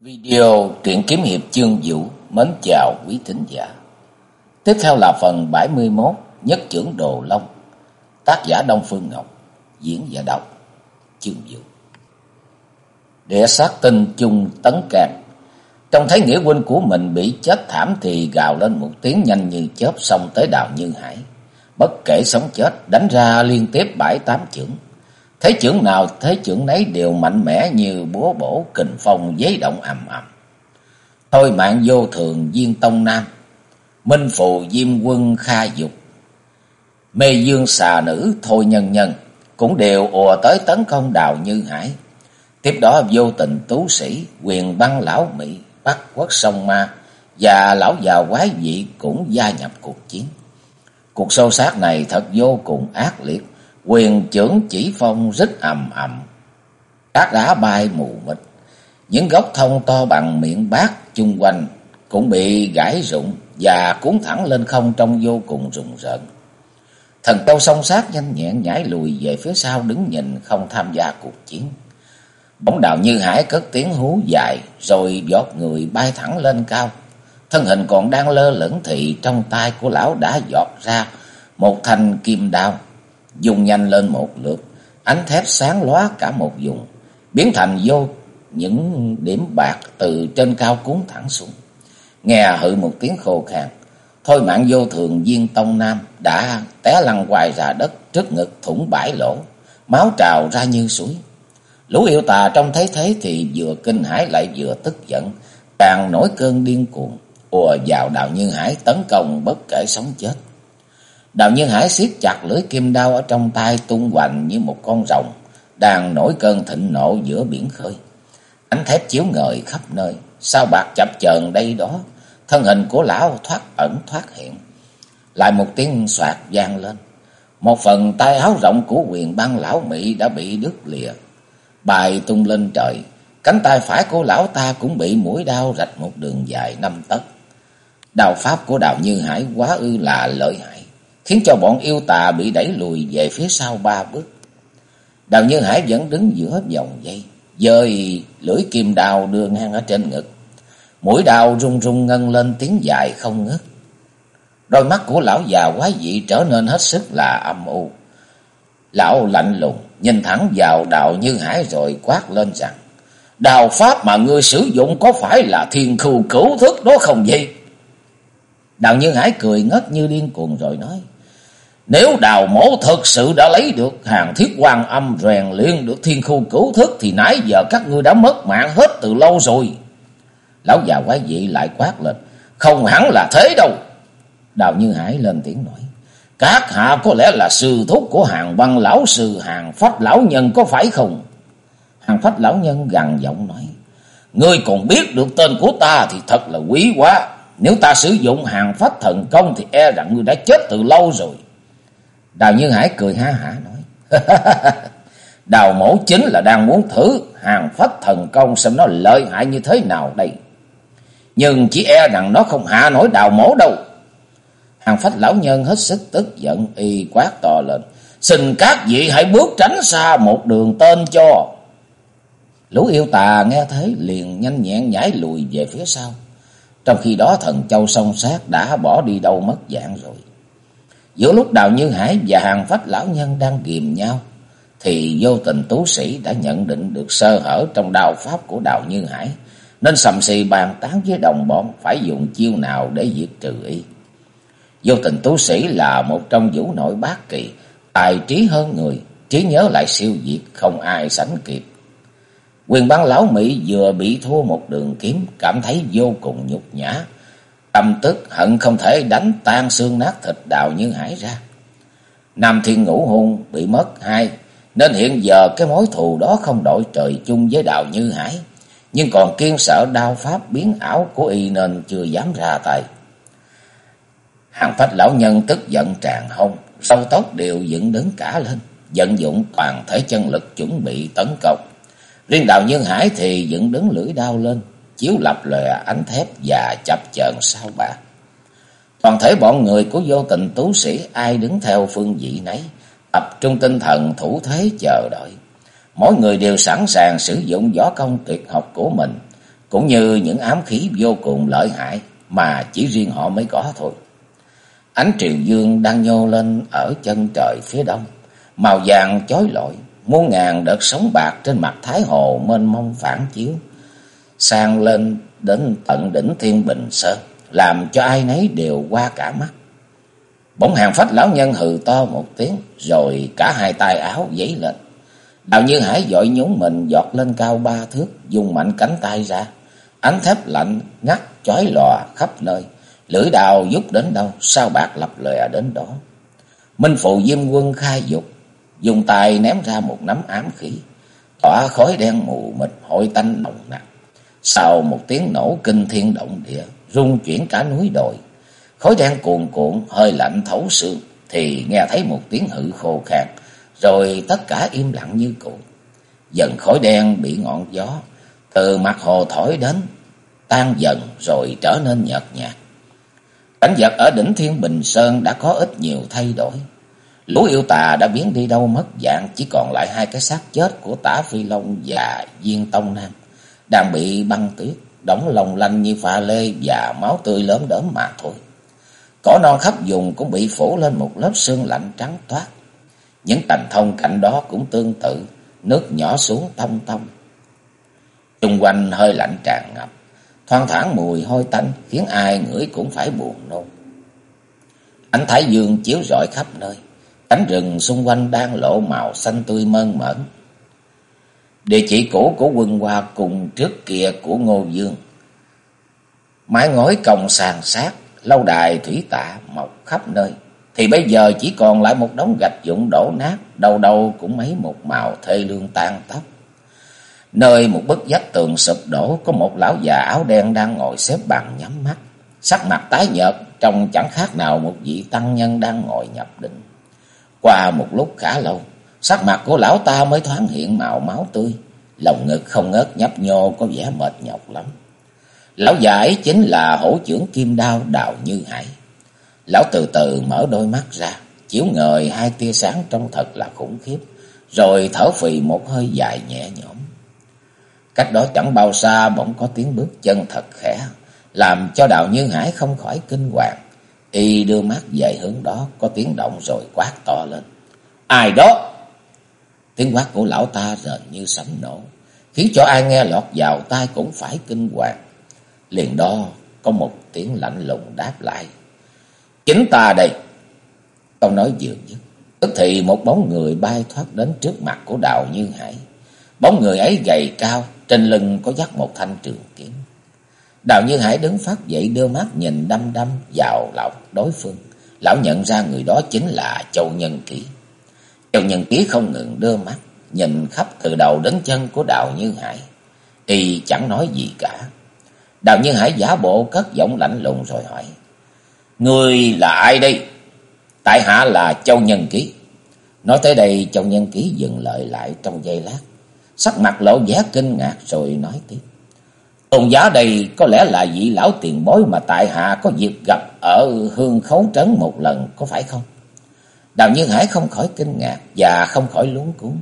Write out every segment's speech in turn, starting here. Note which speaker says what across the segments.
Speaker 1: Video truyện kiếm hiệp chương vũ mến chào quý thính giả. Tiếp theo là phần 71 Nhất trưởng Đồ Long. Tác giả Đông Phương Ngọc, diễn giả đọc chương vũ. Địa sát tinh chung tấn càng. Trong thấy nghĩa huynh của mình bị chết thảm thì gào lên một tiếng nhanh như chớp xong tới đào Như Hải. Bất kể sống chết đánh ra liên tiếp bảy tám chưởng Thế trưởng nào thế trưởng nấy đều mạnh mẽ như búa bổ kình phong giấy động ầm ầm. Thôi mạng vô thường viên tông nam, minh phù diêm quân kha dục, mê dương xà nữ thôi nhân nhân, cũng đều ùa tới tấn công đào như hải. Tiếp đó vô tình tú sĩ, quyền băng lão Mỹ, bắt quốc sông ma và lão già quái dị cũng gia nhập cuộc chiến. Cuộc sâu sát này thật vô cùng ác liệt, quyền trưởng chỉ phong rít ầm ầm. Các đá bay mù mịt, những gốc thông to bằng miệng bát chung quanh cũng bị gãy rụng và cuốn thẳng lên không trong vô cùng rùng rợn. Thần Châu song sát nhanh nhẹn nhảy lùi về phía sau đứng nhìn không tham gia cuộc chiến. Bóng đào như hải cất tiếng hú dài rồi giọt người bay thẳng lên cao. Thân hình còn đang lơ lửng thì trong tay của lão đã giọt ra một thanh kim đao dùng nhanh lên một lượt, ánh thép sáng lóa cả một vùng, biến thành vô những điểm bạc từ trên cao cuốn thẳng xuống. Nghe hự một tiếng khô khan, thôi mạng vô thường viên tông nam đã té lăn hoài ra đất trước ngực thủng bãi lỗ, máu trào ra như suối. Lũ yêu tà trong thấy thế thì vừa kinh hãi lại vừa tức giận, càng nổi cơn điên cuồng, ùa vào đào như hải tấn công bất kể sống chết. Đào Nhân Hải siết chặt lưỡi kim đao ở trong tay tung hoành như một con rồng đang nổi cơn thịnh nộ giữa biển khơi. Ánh thép chiếu ngời khắp nơi, sao bạc chập chờn đây đó, thân hình của lão thoát ẩn thoát hiện. Lại một tiếng soạt vang lên. Một phần tay áo rộng của quyền băng lão Mỹ đã bị đứt lìa. Bài tung lên trời, cánh tay phải của lão ta cũng bị mũi đao rạch một đường dài năm tấc. Đào pháp của đào Như Hải quá ư là lợi hại khiến cho bọn yêu tà bị đẩy lùi về phía sau ba bước. Đào Như Hải vẫn đứng giữa vòng dây, dời lưỡi kim đào đưa ngang ở trên ngực. Mũi đào rung rung ngân lên tiếng dài không ngớt. Đôi mắt của lão già quái dị trở nên hết sức là âm u. Lão lạnh lùng, nhìn thẳng vào đào Như Hải rồi quát lên rằng, Đào pháp mà ngươi sử dụng có phải là thiên khu cửu thức đó không vậy? Đào Như Hải cười ngất như điên cuồng rồi nói, nếu đào mổ thực sự đã lấy được hàng thiết quan âm rèn luyện được thiên khu cửu thức thì nãy giờ các ngươi đã mất mạng hết từ lâu rồi. Lão già quái dị lại quát lên. Không hẳn là thế đâu. Đào Như Hải lên tiếng nói. Các hạ có lẽ là sư thúc của hàng văn lão sư hàng phách lão nhân có phải không? Hàng phách lão nhân gằn giọng nói. Ngươi còn biết được tên của ta thì thật là quý quá. Nếu ta sử dụng hàng phách thần công thì e rằng ngươi đã chết từ lâu rồi. Đào Như Hải cười ha hả nói. Đào mổ chính là đang muốn thử hàng phách thần công xem nó lợi hại như thế nào đây. Nhưng chỉ e rằng nó không hạ nổi đào mổ đâu. Hàng phách lão nhân hết sức tức giận, y quát to lên. Xin các vị hãy bước tránh xa một đường tên cho. Lũ yêu tà nghe thấy liền nhanh nhẹn nhảy lùi về phía sau. Trong khi đó thần châu song sát đã bỏ đi đâu mất dạng rồi. Giữa lúc Đào Như Hải và hàng phách lão nhân đang ghìm nhau, thì vô tình tú sĩ đã nhận định được sơ hở trong đào pháp của Đào Như Hải, nên sầm xì bàn tán với đồng bọn phải dùng chiêu nào để diệt trừ y. Vô tình tú sĩ là một trong vũ nội bát kỳ, tài trí hơn người, trí nhớ lại siêu diệt, không ai sánh kịp. Quyền bán lão Mỹ vừa bị thua một đường kiếm, cảm thấy vô cùng nhục nhã, Tâm tức hận không thể đánh tan xương nát thịt đào như hải ra. Nam thiên ngũ Hùng bị mất hai, nên hiện giờ cái mối thù đó không đội trời chung với đào như hải. Nhưng còn kiên sợ đao pháp biến ảo của y nên chưa dám ra tay. Hàng phách lão nhân tức giận tràn hông, sâu tóc đều dựng đứng cả lên, vận dụng toàn thể chân lực chuẩn bị tấn công. Riêng đào nhân hải thì dựng đứng lưỡi đao lên, chiếu lập lòe ánh thép và chập chờn sao bạc. Toàn thể bọn người của vô tình tú sĩ ai đứng theo phương vị nấy, tập trung tinh thần thủ thế chờ đợi. Mỗi người đều sẵn sàng sử dụng võ công tuyệt học của mình, cũng như những ám khí vô cùng lợi hại mà chỉ riêng họ mới có thôi. Ánh triều dương đang nhô lên ở chân trời phía đông, màu vàng chói lọi, muôn ngàn đợt sóng bạc trên mặt Thái Hồ mênh mông phản chiếu, sang lên đến tận đỉnh Thiên Bình Sơn, làm cho ai nấy đều qua cả mắt. Bỗng hàng phách lão nhân hừ to một tiếng, rồi cả hai tay áo giấy lên. Đào Như Hải dội nhún mình giọt lên cao ba thước, dùng mạnh cánh tay ra. Ánh thép lạnh ngắt chói lòa khắp nơi, lưỡi đào giúp đến đâu, sao bạc lập lòe đến đó. Minh phụ Diêm Quân khai dục, dùng tay ném ra một nắm ám khí, tỏa khói đen mù mịt hội tanh nồng nặc. Sau một tiếng nổ kinh thiên động địa, rung chuyển cả núi đồi, khói đen cuồn cuộn, hơi lạnh thấu xương, thì nghe thấy một tiếng hự khô khan, rồi tất cả im lặng như cũ. Dần khói đen bị ngọn gió từ mặt hồ thổi đến, tan dần rồi trở nên nhợt nhạt. Cảnh vật ở đỉnh Thiên Bình Sơn đã có ít nhiều thay đổi. Lũ yêu tà đã biến đi đâu mất dạng, chỉ còn lại hai cái xác chết của tả Phi Long và Viên Tông Nam, đang bị băng tuyết, đóng lòng lanh như pha lê và máu tươi lớn đớm mà thôi. Cỏ non khắp vùng cũng bị phủ lên một lớp sương lạnh trắng toát. Những tành thông cạnh đó cũng tương tự, nước nhỏ xuống tông tông. Trung quanh hơi lạnh tràn ngập, thoang thoảng mùi hôi tanh khiến ai ngửi cũng phải buồn nôn. Ánh thái dương chiếu rọi khắp nơi, cánh rừng xung quanh đang lộ màu xanh tươi mơn mởn. Địa chỉ cũ của quân hoa cùng trước kia của Ngô Dương. Mái ngói còng sàn sát, lâu đài thủy tạ mọc khắp nơi thì bây giờ chỉ còn lại một đống gạch dụng đổ nát, đầu đầu cũng mấy một màu thê lương tan tóc. Nơi một bức vách tường sụp đổ có một lão già áo đen đang ngồi xếp bằng nhắm mắt, sắc mặt tái nhợt, trông chẳng khác nào một vị tăng nhân đang ngồi nhập định. Qua một lúc khá lâu, sắc mặt của lão ta mới thoáng hiện màu máu tươi, lòng ngực không ngớt nhấp nhô có vẻ mệt nhọc lắm. Lão già ấy chính là hổ trưởng kim đao đào như hải. Lão từ từ mở đôi mắt ra, chiếu ngời hai tia sáng trông thật là khủng khiếp, rồi thở phì một hơi dài nhẹ nhõm. Cách đó chẳng bao xa bỗng có tiếng bước chân thật khẽ, làm cho đạo Như Hải không khỏi kinh hoàng. Y đưa mắt về hướng đó, có tiếng động rồi quát to lên. Ai đó? Tiếng quát của lão ta rền như sấm nổ, khiến cho ai nghe lọt vào tai cũng phải kinh hoàng. Liền đó có một tiếng lạnh lùng đáp lại. Chính ta đây. Câu nói vừa dứt. Tức thì một bóng người bay thoát đến trước mặt của Đào Như Hải. Bóng người ấy gầy cao, trên lưng có dắt một thanh trường kiếm. Đào Như Hải đứng phát dậy đưa mắt nhìn đăm đăm vào lọc đối phương. Lão nhận ra người đó chính là Châu Nhân Ký. Châu Nhân Ký không ngừng đưa mắt, nhìn khắp từ đầu đến chân của Đào Như Hải. Y chẳng nói gì cả. Đào Như Hải giả bộ cất giọng lạnh lùng rồi hỏi. Người là ai đây? Tại hạ là Châu Nhân Ký. Nói tới đây Châu Nhân Ký dừng lời lại trong giây lát. Sắc mặt lộ vẻ kinh ngạc rồi nói tiếp. Tôn giá đây có lẽ là vị lão tiền bối mà tại hạ có dịp gặp ở hương khấu trấn một lần có phải không? Đào Nhân Hải không khỏi kinh ngạc và không khỏi luống cuống.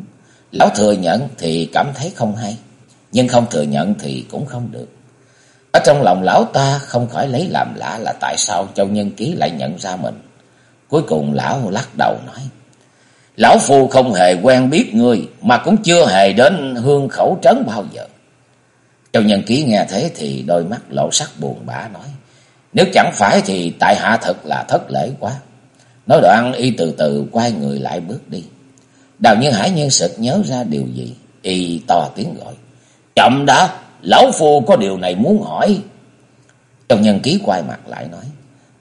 Speaker 1: Lão thừa nhận thì cảm thấy không hay, nhưng không thừa nhận thì cũng không được. Ở trong lòng lão ta không khỏi lấy làm lạ là tại sao Châu Nhân Ký lại nhận ra mình. Cuối cùng lão lắc đầu nói. Lão Phu không hề quen biết ngươi mà cũng chưa hề đến hương khẩu trấn bao giờ. Châu Nhân Ký nghe thế thì đôi mắt lộ sắc buồn bã nói. Nếu chẳng phải thì tại hạ thật là thất lễ quá. Nói đoạn y từ từ quay người lại bước đi. Đào Nhân Hải nhân sực nhớ ra điều gì. Y to tiếng gọi. Chậm đã! Lão Phu có điều này muốn hỏi. Trong nhân ký quay mặt lại nói.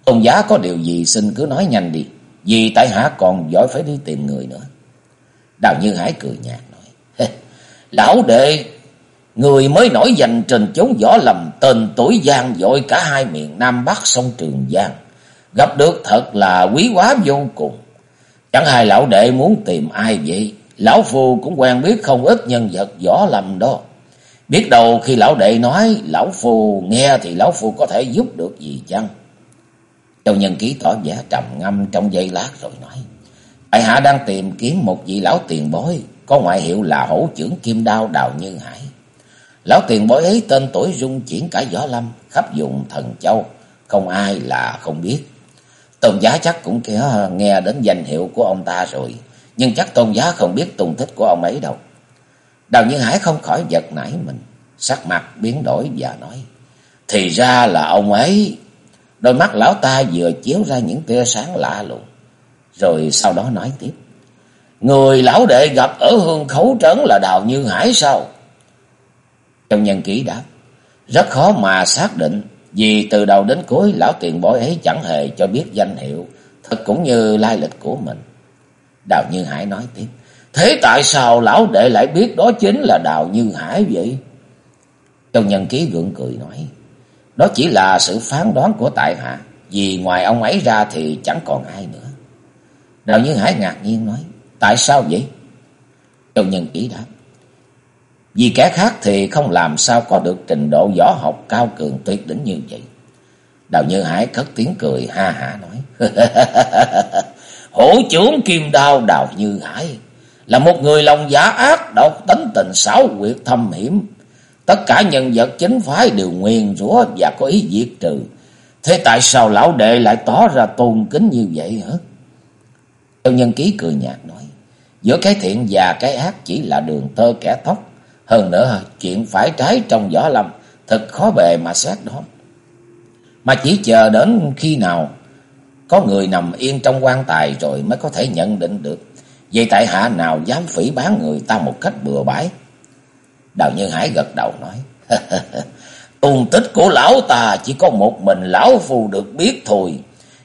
Speaker 1: Tôn giá có điều gì xin cứ nói nhanh đi. Vì tại hạ còn giỏi phải đi tìm người nữa. Đào Như Hải cười nhạt nói. Lão đệ, người mới nổi danh trên chốn võ lầm tên tuổi gian dội cả hai miền Nam Bắc sông Trường Giang. Gặp được thật là quý quá vô cùng. Chẳng hai lão đệ muốn tìm ai vậy. Lão Phu cũng quen biết không ít nhân vật võ lầm đó. Biết đâu khi lão đệ nói lão phu nghe thì lão phu có thể giúp được gì chăng? Châu Nhân Ký tỏ vẻ trầm ngâm trong giây lát rồi nói. Tại hạ đang tìm kiếm một vị lão tiền bối, có ngoại hiệu là hổ trưởng kim đao đào như hải. Lão tiền bối ấy tên tuổi rung chuyển cả gió lâm, khắp vùng thần châu, không ai là không biết. Tôn giá chắc cũng nghe đến danh hiệu của ông ta rồi, nhưng chắc tôn giá không biết tung tích của ông ấy đâu. Đào Như Hải không khỏi giật nảy mình, sắc mặt biến đổi và nói, thì ra là ông ấy. Đôi mắt lão ta vừa chiếu ra những tia sáng lạ lùng, rồi sau đó nói tiếp. Người lão đệ gặp ở hương khấu trấn là Đào Như Hải sao? Trong nhân ký đáp, rất khó mà xác định, vì từ đầu đến cuối lão tiền bối ấy chẳng hề cho biết danh hiệu, thật cũng như lai lịch của mình. Đào Như Hải nói tiếp, thế tại sao lão đệ lại biết đó chính là Đào Như Hải vậy? Trong nhân ký gượng cười nói, đó chỉ là sự phán đoán của tại hạ, vì ngoài ông ấy ra thì chẳng còn ai nữa. Đào Như Hải ngạc nhiên nói, tại sao vậy? Trong nhân ký đáp, vì kẻ khác thì không làm sao có được trình độ võ học cao cường tuyệt đỉnh như vậy. Đào Như Hải cất tiếng cười ha hả nói. Hổ trưởng kim đao Đào Như Hải là một người lòng giả ác, độc tính tình xảo quyệt thâm hiểm. Tất cả nhân vật chính phái đều nguyên rủa và có ý diệt trừ. Thế tại sao lão đệ lại tỏ ra tôn kính như vậy hả? Châu Nhân Ký cười nhạt nói. Giữa cái thiện và cái ác chỉ là đường tơ kẻ tóc. Hơn nữa, chuyện phải trái trong võ lâm thật khó bề mà xét đó. Mà chỉ chờ đến khi nào có người nằm yên trong quan tài rồi mới có thể nhận định được. Vậy tại hạ nào dám phỉ bán người ta một cách bừa bãi? Đào Nhân Hải gật đầu nói. Tung tích của lão ta chỉ có một mình lão phù được biết thôi.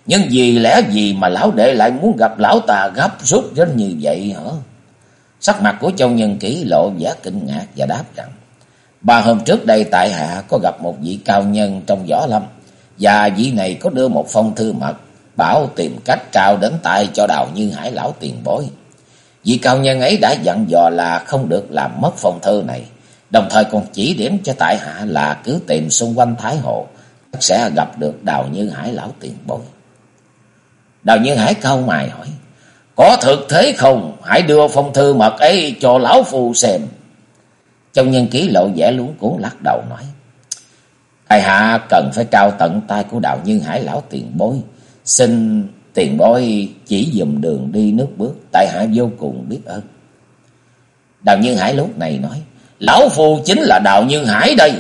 Speaker 1: Nhưng vì lẽ gì mà lão đệ lại muốn gặp lão ta gấp rút đến như vậy hả? Sắc mặt của Châu Nhân Kỷ lộ vẻ kinh ngạc và đáp rằng, Ba hôm trước đây tại hạ có gặp một vị cao nhân trong võ lâm, và vị này có đưa một phong thư mật, bảo tìm cách trao đến tay cho đào như hải lão tiền bối. Vị cao nhân ấy đã dặn dò là không được làm mất phong thư này, đồng thời còn chỉ điểm cho tại hạ là cứ tìm xung quanh Thái Hồ, sẽ gặp được đào như hải lão tiền bối. Đào như hải cao mày hỏi, có thực thế không? Hãy đưa phong thư mật ấy cho lão phu xem. Trong nhân ký lộ vẻ luống cuốn lắc đầu nói. Tài hạ cần phải trao tận tay của đạo nhân hải lão tiền bối. Xin tiền bối chỉ dùm đường đi nước bước. Tại hạ vô cùng biết ơn. Đào Nhân Hải lúc này nói. Lão phu chính là Đào Nhân Hải đây.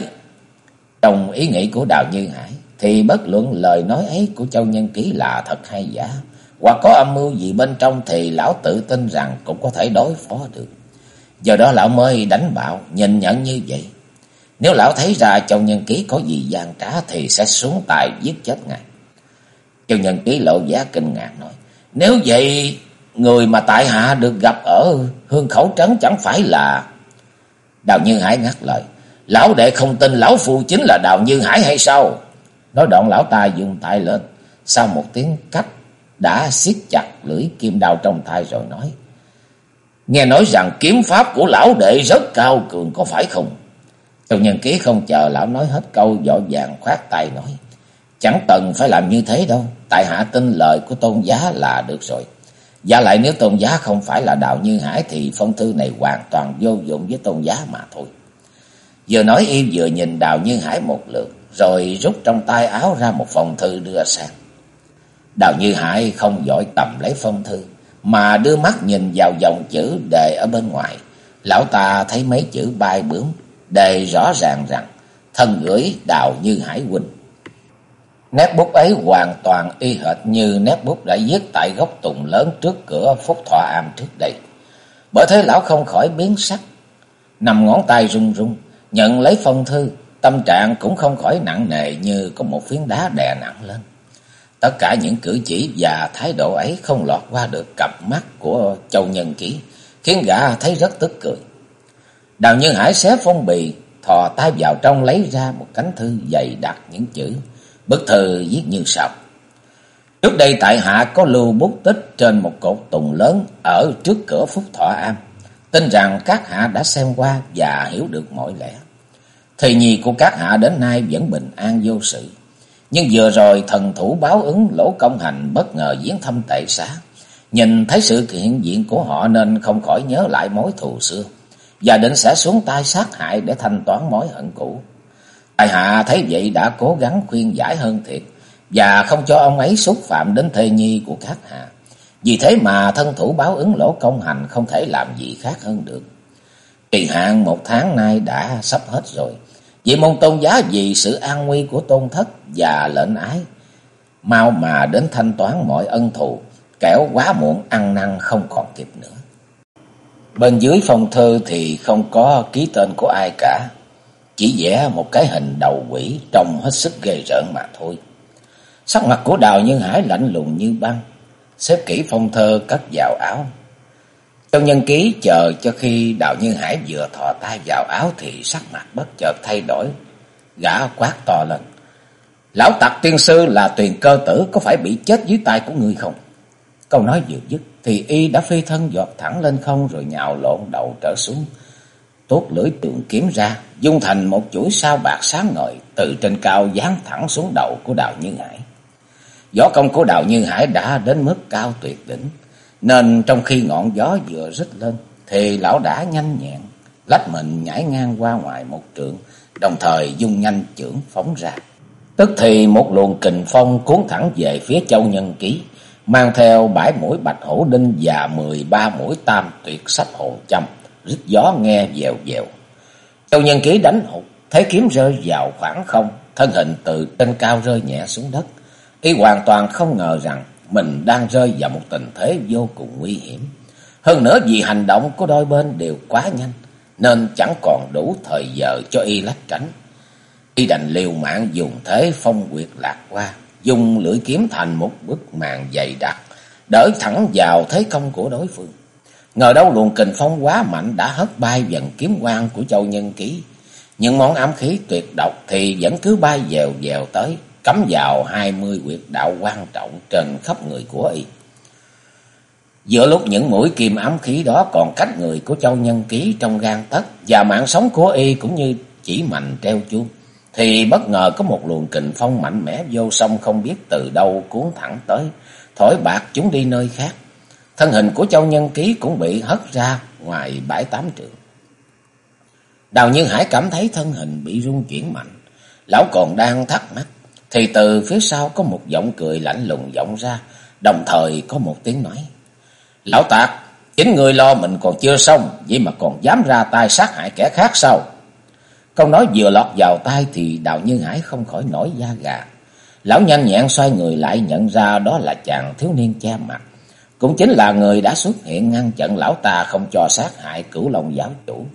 Speaker 1: Trong ý nghĩ của Đào Nhân Hải. Thì bất luận lời nói ấy của Châu Nhân Ký là thật hay giả hoặc có âm mưu gì bên trong thì lão tự tin rằng cũng có thể đối phó được. Do đó lão mới đánh bạo, nhìn nhận như vậy. Nếu lão thấy ra trong nhân ký có gì gian trá thì sẽ xuống tài giết chết ngài. Trong nhân ký lộ giá kinh ngạc nói, nếu vậy người mà tại hạ được gặp ở hương khẩu trấn chẳng phải là... Đào Như Hải ngắt lời, lão đệ không tin lão phu chính là Đào Như Hải hay sao? Nói đoạn lão ta dùng tay lên, sau một tiếng cách đã siết chặt lưỡi kim đao trong tay rồi nói. Nghe nói rằng kiếm pháp của lão đệ rất cao cường, có phải không? Châu nhân ký không chờ lão nói hết câu, vội vàng khoát tay nói. Chẳng cần phải làm như thế đâu. Tại hạ tin lời của tôn giá là được rồi. Và lại nếu tôn giá không phải là đạo như hải thì phong thư này hoàn toàn vô dụng với tôn giá mà thôi. Vừa nói y vừa nhìn đào như hải một lượt. Rồi rút trong tay áo ra một phong thư đưa sang. Đào Như Hải không giỏi tầm lấy phong thư, mà đưa mắt nhìn vào dòng chữ đề ở bên ngoài. Lão ta thấy mấy chữ bay bướm, đề rõ ràng rằng thân gửi Đào Như Hải huynh. Nét bút ấy hoàn toàn y hệt như nét bút đã viết tại gốc tùng lớn trước cửa Phúc Thọ Am trước đây. Bởi thế lão không khỏi biến sắc, nằm ngón tay run run, nhận lấy phong thư, tâm trạng cũng không khỏi nặng nề như có một phiến đá đè nặng lên. Tất cả những cử chỉ và thái độ ấy không lọt qua được cặp mắt của Châu Nhân kỹ khiến gã thấy rất tức cười. Đào Nhân Hải xé phong bì, thò tay vào trong lấy ra một cánh thư dày đặc những chữ. Bức thư viết như sau. Trước đây tại hạ có lưu bút tích trên một cột tùng lớn ở trước cửa Phúc Thọ Am. Tin rằng các hạ đã xem qua và hiểu được mọi lẽ. Thì nhi của các hạ đến nay vẫn bình an vô sự. Nhưng vừa rồi thần thủ báo ứng lỗ công hành bất ngờ diễn thăm tệ xã. Nhìn thấy sự hiện diện của họ nên không khỏi nhớ lại mối thù xưa. và định sẽ xuống tay sát hại để thanh toán mối hận cũ. Tài hạ thấy vậy đã cố gắng khuyên giải hơn thiệt và không cho ông ấy xúc phạm đến thê nhi của các hạ. Vì thế mà thân thủ báo ứng lỗ công hành không thể làm gì khác hơn được. Kỳ hạn một tháng nay đã sắp hết rồi. Vì môn tôn giá vì sự an nguy của tôn thất và lệnh ái. Mau mà đến thanh toán mọi ân thù, kẻo quá muộn ăn năn không còn kịp nữa. Bên dưới phong thư thì không có ký tên của ai cả. Chỉ vẽ một cái hình đầu quỷ trông hết sức ghê rợn mà thôi. Sắc mặt của Đào Nhân Hải lạnh lùng như băng. Xếp kỹ phong thơ cất vào áo. Trong nhân ký chờ cho khi Đào Nhân Hải vừa thò tay vào áo thì sắc mặt bất chợt thay đổi. Gã quát to lên. Lão tặc tiên sư là tuyền cơ tử có phải bị chết dưới tay của ngươi không? Câu nói vừa dứt thì y đã phi thân giọt thẳng lên không rồi nhào lộn đầu trở xuống. Tốt lưỡi tượng kiếm ra, dung thành một chuỗi sao bạc sáng ngời từ trên cao giáng thẳng xuống đầu của Đào Như Hải. Gió công của Đào Như Hải đã đến mức cao tuyệt đỉnh, nên trong khi ngọn gió vừa rít lên thì lão đã nhanh nhẹn, lách mình nhảy ngang qua ngoài một trượng, đồng thời dung nhanh chưởng phóng ra. Tức thì một luồng kình phong cuốn thẳng về phía châu nhân ký, mang theo bãi mũi bạch hổ đinh và mười ba mũi tam tuyệt sách hồn châm, rít gió nghe dèo dèo. Châu nhân ký đánh hụt, thế kiếm rơi vào khoảng không, thân hình từ trên cao rơi nhẹ xuống đất. Y hoàn toàn không ngờ rằng mình đang rơi vào một tình thế vô cùng nguy hiểm. Hơn nữa vì hành động của đôi bên đều quá nhanh, nên chẳng còn đủ thời giờ cho y lách tránh. Y đành liều mạng dùng thế phong quyệt lạc qua, dùng lưỡi kiếm thành một bức màn dày đặc, đỡ thẳng vào thế công của đối phương. Ngờ đâu luồng kình phong quá mạnh đã hất bay dần kiếm quang của châu nhân ký. Những món ám khí tuyệt độc thì vẫn cứ bay dèo dèo tới, cắm vào hai mươi quyệt đạo quan trọng trên khắp người của y. Giữa lúc những mũi kim ám khí đó còn cách người của châu nhân ký trong gan tất và mạng sống của y cũng như chỉ mạnh treo chuông thì bất ngờ có một luồng kình phong mạnh mẽ vô sông không biết từ đâu cuốn thẳng tới, thổi bạc chúng đi nơi khác. Thân hình của Châu Nhân Ký cũng bị hất ra ngoài bãi tám trượng Đào Nhân Hải cảm thấy thân hình bị rung chuyển mạnh. Lão còn đang thắc mắc, thì từ phía sau có một giọng cười lạnh lùng vọng ra, đồng thời có một tiếng nói. Lão Tạc, chính người lo mình còn chưa xong, vậy mà còn dám ra tay sát hại kẻ khác sao? Câu nói vừa lọt vào tai thì Đào như Hải không khỏi nổi da gà. Lão nhanh nhẹn xoay người lại nhận ra đó là chàng thiếu niên che mặt. Cũng chính là người đã xuất hiện ngăn chặn lão ta không cho sát hại cửu long giáo chủ.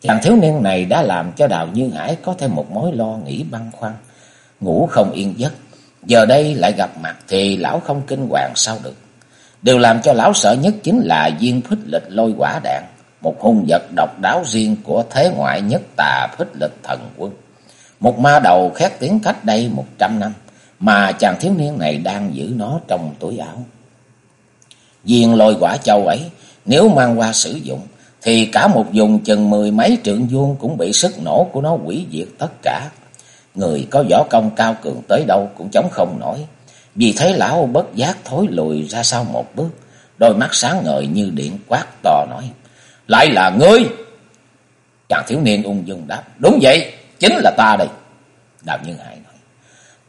Speaker 1: Chàng thiếu niên này đã làm cho Đào Như Hải có thêm một mối lo nghĩ băn khoăn. Ngủ không yên giấc. Giờ đây lại gặp mặt thì lão không kinh hoàng sao được. Điều làm cho lão sợ nhất chính là viên phích lịch lôi quả đạn một hung vật độc đáo riêng của thế ngoại nhất tà phích lịch thần quân. Một ma đầu khét tiếng cách đây một trăm năm, mà chàng thiếu niên này đang giữ nó trong túi áo. Viên lôi quả châu ấy, nếu mang qua sử dụng, thì cả một vùng chừng mười mấy trượng vuông cũng bị sức nổ của nó hủy diệt tất cả. Người có võ công cao cường tới đâu cũng chống không nổi. Vì thấy lão bất giác thối lùi ra sau một bước, đôi mắt sáng ngời như điện quát to nói. Lại là ngươi. Chàng thiếu niên ung dung đáp. Đúng vậy, chính là ta đây. Đào Nhân Hải nói.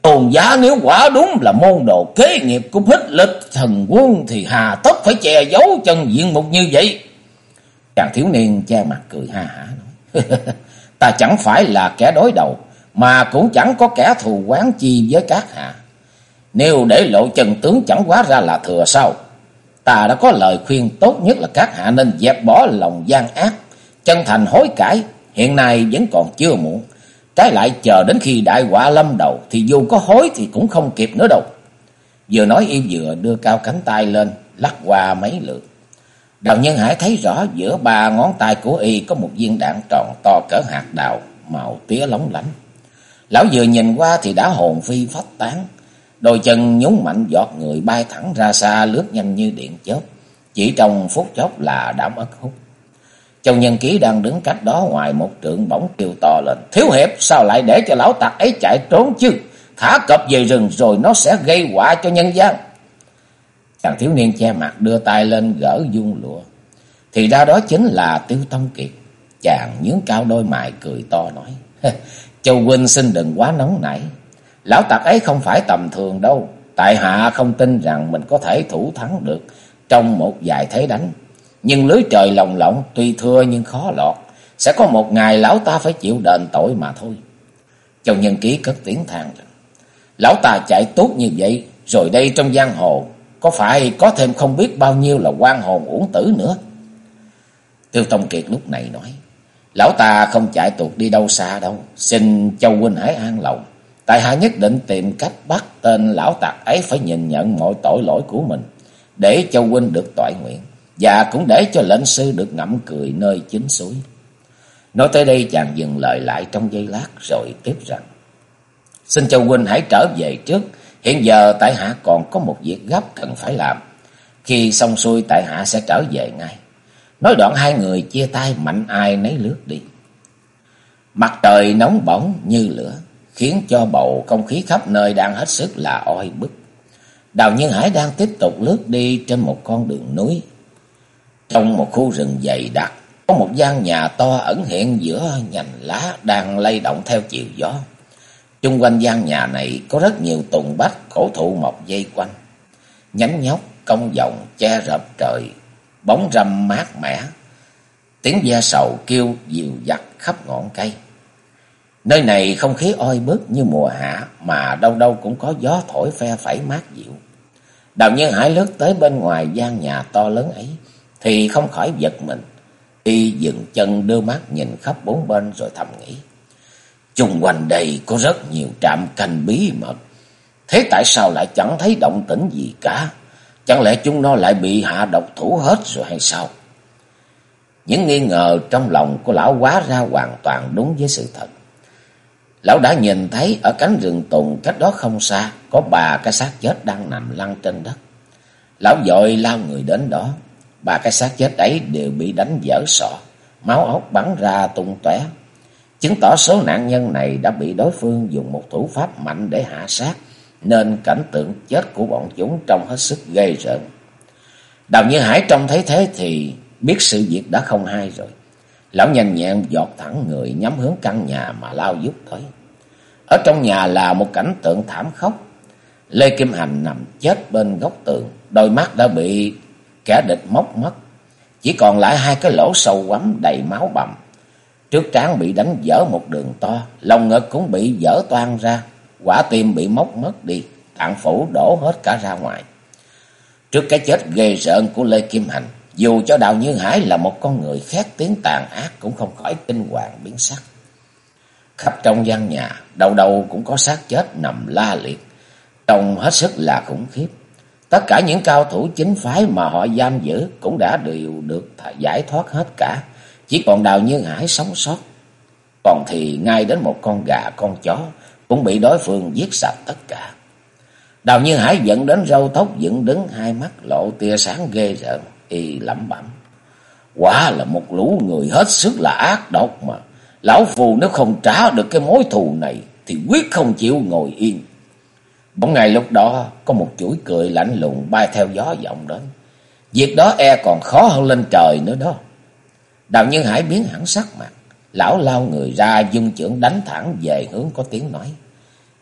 Speaker 1: Tôn giá nếu quả đúng là môn đồ kế nghiệp của phích lịch thần quân thì hà tất phải che giấu chân diện mục như vậy. Chàng thiếu niên che mặt cười ha hả nói. ta chẳng phải là kẻ đối đầu mà cũng chẳng có kẻ thù quán chi với các hạ. Nếu để lộ chân tướng chẳng quá ra là thừa sao? Ta đã có lời khuyên tốt nhất là các hạ nên dẹp bỏ lòng gian ác, chân thành hối cải, hiện nay vẫn còn chưa muộn. Trái lại chờ đến khi đại quả lâm đầu thì dù có hối thì cũng không kịp nữa đâu. Vừa nói y vừa đưa cao cánh tay lên, lắc qua mấy lượt. Đào Nhân Hải thấy rõ giữa ba ngón tay của y có một viên đạn tròn to cỡ hạt đào, màu tía lóng lánh. Lão vừa nhìn qua thì đã hồn phi phách tán, Đôi chân nhún mạnh giọt người bay thẳng ra xa, lướt nhanh như điện chớp. Chỉ trong phút chốc là đã mất hút. Châu Nhân Ký đang đứng cách đó ngoài một trượng bỗng kêu to lên. Thiếu hiệp, sao lại để cho lão tặc ấy chạy trốn chứ? Thả cọp về rừng rồi nó sẽ gây họa cho nhân gian. Chàng thiếu niên che mặt, đưa tay lên gỡ dung lụa. Thì ra đó chính là Tiêu Tông Kiệt. Chàng nhướng cao đôi mày cười to nói. Châu huynh xin đừng quá nóng nảy. Lão tặc ấy không phải tầm thường đâu. Tại hạ không tin rằng mình có thể thủ thắng được trong một vài thế đánh. Nhưng lưới trời lồng lộng, tuy thưa nhưng khó lọt. Sẽ có một ngày lão ta phải chịu đền tội mà thôi. Châu Nhân Ký cất tiếng than rằng. Lão ta chạy tốt như vậy. Rồi đây trong giang hồ. Có phải có thêm không biết bao nhiêu là quan hồn uổng tử nữa. Tiêu Tông Kiệt lúc này nói. Lão ta không chạy tuột đi đâu xa đâu. Xin Châu huynh hãy an lòng. Tại hạ nhất định tìm cách bắt tên lão tặc ấy phải nhìn nhận mọi tội lỗi của mình. Để Châu huynh được toại nguyện. Và cũng để cho lệnh sư được ngậm cười nơi chính suối. Nói tới đây chàng dừng lời lại trong giây lát rồi tiếp rằng. Xin Châu huynh hãy trở về trước. Hiện giờ tại hạ còn có một việc gấp cần phải làm. Khi xong xuôi tại hạ sẽ trở về ngay. Nói đoạn hai người chia tay mạnh ai nấy lướt đi. Mặt trời nóng bỏng như lửa, khiến cho bầu không khí khắp nơi đang hết sức là oi bức. Đào Nhân Hải đang tiếp tục lướt đi trên một con đường núi. Trong một khu rừng dày đặc, có một gian nhà to ẩn hiện giữa nhành lá đang lay động theo chiều gió. Chung quanh gian nhà này có rất nhiều tùng bách cổ thụ mọc dây quanh. Nhánh nhóc, cong vòng, che rập trời, bóng râm mát mẻ, tiếng ve sầu kêu dịu dặt khắp ngọn cây. Nơi này không khí oi bức như mùa hạ, mà đâu đâu cũng có gió thổi phe phẩy mát dịu. Đào Nhân Hải lướt tới bên ngoài gian nhà to lớn ấy, thì không khỏi giật mình. Y dừng chân đưa mắt nhìn khắp bốn bên rồi thầm nghĩ. Chung quanh đây có rất nhiều trạm canh bí mật. Thế tại sao lại chẳng thấy động tĩnh gì cả? Chẳng lẽ chúng nó lại bị hạ độc thủ hết rồi hay sao? Những nghi ngờ trong lòng của lão quá ra hoàn toàn đúng với sự thật. Lão đã nhìn thấy ở cánh rừng tùng cách đó không xa, có ba cái xác chết đang nằm lăn trên đất. Lão dội lao người đến đó, ba cái xác chết ấy đều bị đánh dở sọ, máu ốc bắn ra tung tóe, chứng tỏ số nạn nhân này đã bị đối phương dùng một thủ pháp mạnh để hạ sát nên cảnh tượng chết của bọn chúng trông hết sức ghê rợn. Đào Như Hải trông thấy thế thì biết sự việc đã không hay rồi. Lão nhanh nhẹn giọt thẳng người nhắm hướng căn nhà mà lao giúp tới. Ở trong nhà là một cảnh tượng thảm khốc. Lê Kim Hành nằm chết bên góc tường, đôi mắt đã bị kẻ địch móc mất. Chỉ còn lại hai cái lỗ sâu quắm đầy máu bầm. Trước trán bị đánh dở một đường to, lòng ngực cũng bị dở toan ra, quả tim bị móc mất đi, tạng phủ đổ hết cả ra ngoài. Trước cái chết ghê rợn của Lê Kim Hành, dù cho Đào Như Hải là một con người khét tiếng tàn ác cũng không khỏi kinh hoàng biến sắc. Khắp trong gian nhà, đầu đầu cũng có xác chết nằm la liệt, trông hết sức là khủng khiếp. Tất cả những cao thủ chính phái mà họ giam giữ cũng đã đều được giải thoát hết cả, chỉ còn Đào Như Hải sống sót. Còn thì ngay đến một con gà, con chó cũng bị đối phương giết sạch tất cả. Đào Như Hải dẫn đến râu tóc dựng đứng hai mắt lộ tia sáng ghê rợn, y lẩm bẩm. Quả là một lũ người hết sức là ác độc mà. Lão Phù nếu không trả được cái mối thù này thì quyết không chịu ngồi yên. Bỗng ngày lúc đó, có một chuỗi cười lạnh lùng bay theo gió vọng đến. Việc đó e còn khó hơn lên trời nữa đó. Đào Nhân Hải biến hẳn sắc mặt. Lão lao người ra dung trưởng đánh thẳng về hướng có tiếng nói.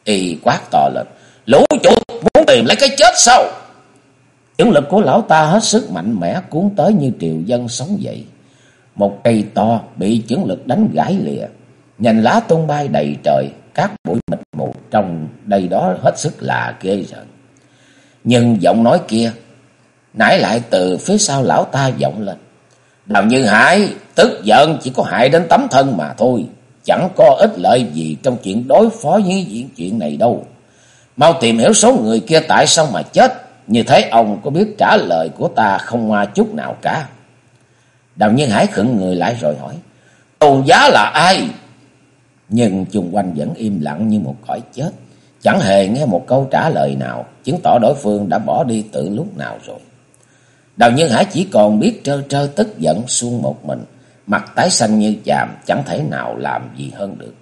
Speaker 1: Y quát to lên. Lũ chuột muốn tìm lấy cái chết sao? Trưởng lực của lão ta hết sức mạnh mẽ cuốn tới như triều dân sống dậy. Một cây to bị chưởng lực đánh gãy lìa. Nhành lá tung bay đầy trời. Các bụi mịt mù trong đây đó hết sức là ghê rợn. Nhưng giọng nói kia, nãy lại từ phía sau lão ta vọng lên. Đào Như Hải, tức giận chỉ có hại đến tấm thân mà thôi. Chẳng có ích lợi gì trong chuyện đối phó với diễn chuyện này đâu. Mau tìm hiểu số người kia tại sao mà chết. Như thế ông có biết trả lời của ta không hoa chút nào cả. Đào Nhân Hải khựng người lại rồi hỏi. Tôn giá là ai? Nhưng chung quanh vẫn im lặng như một cõi chết. Chẳng hề nghe một câu trả lời nào. Chứng tỏ đối phương đã bỏ đi từ lúc nào rồi. Đào Nhân Hải chỉ còn biết trơ trơ tức giận xuông một mình. Mặt tái xanh như chàm, chẳng thể nào làm gì hơn được.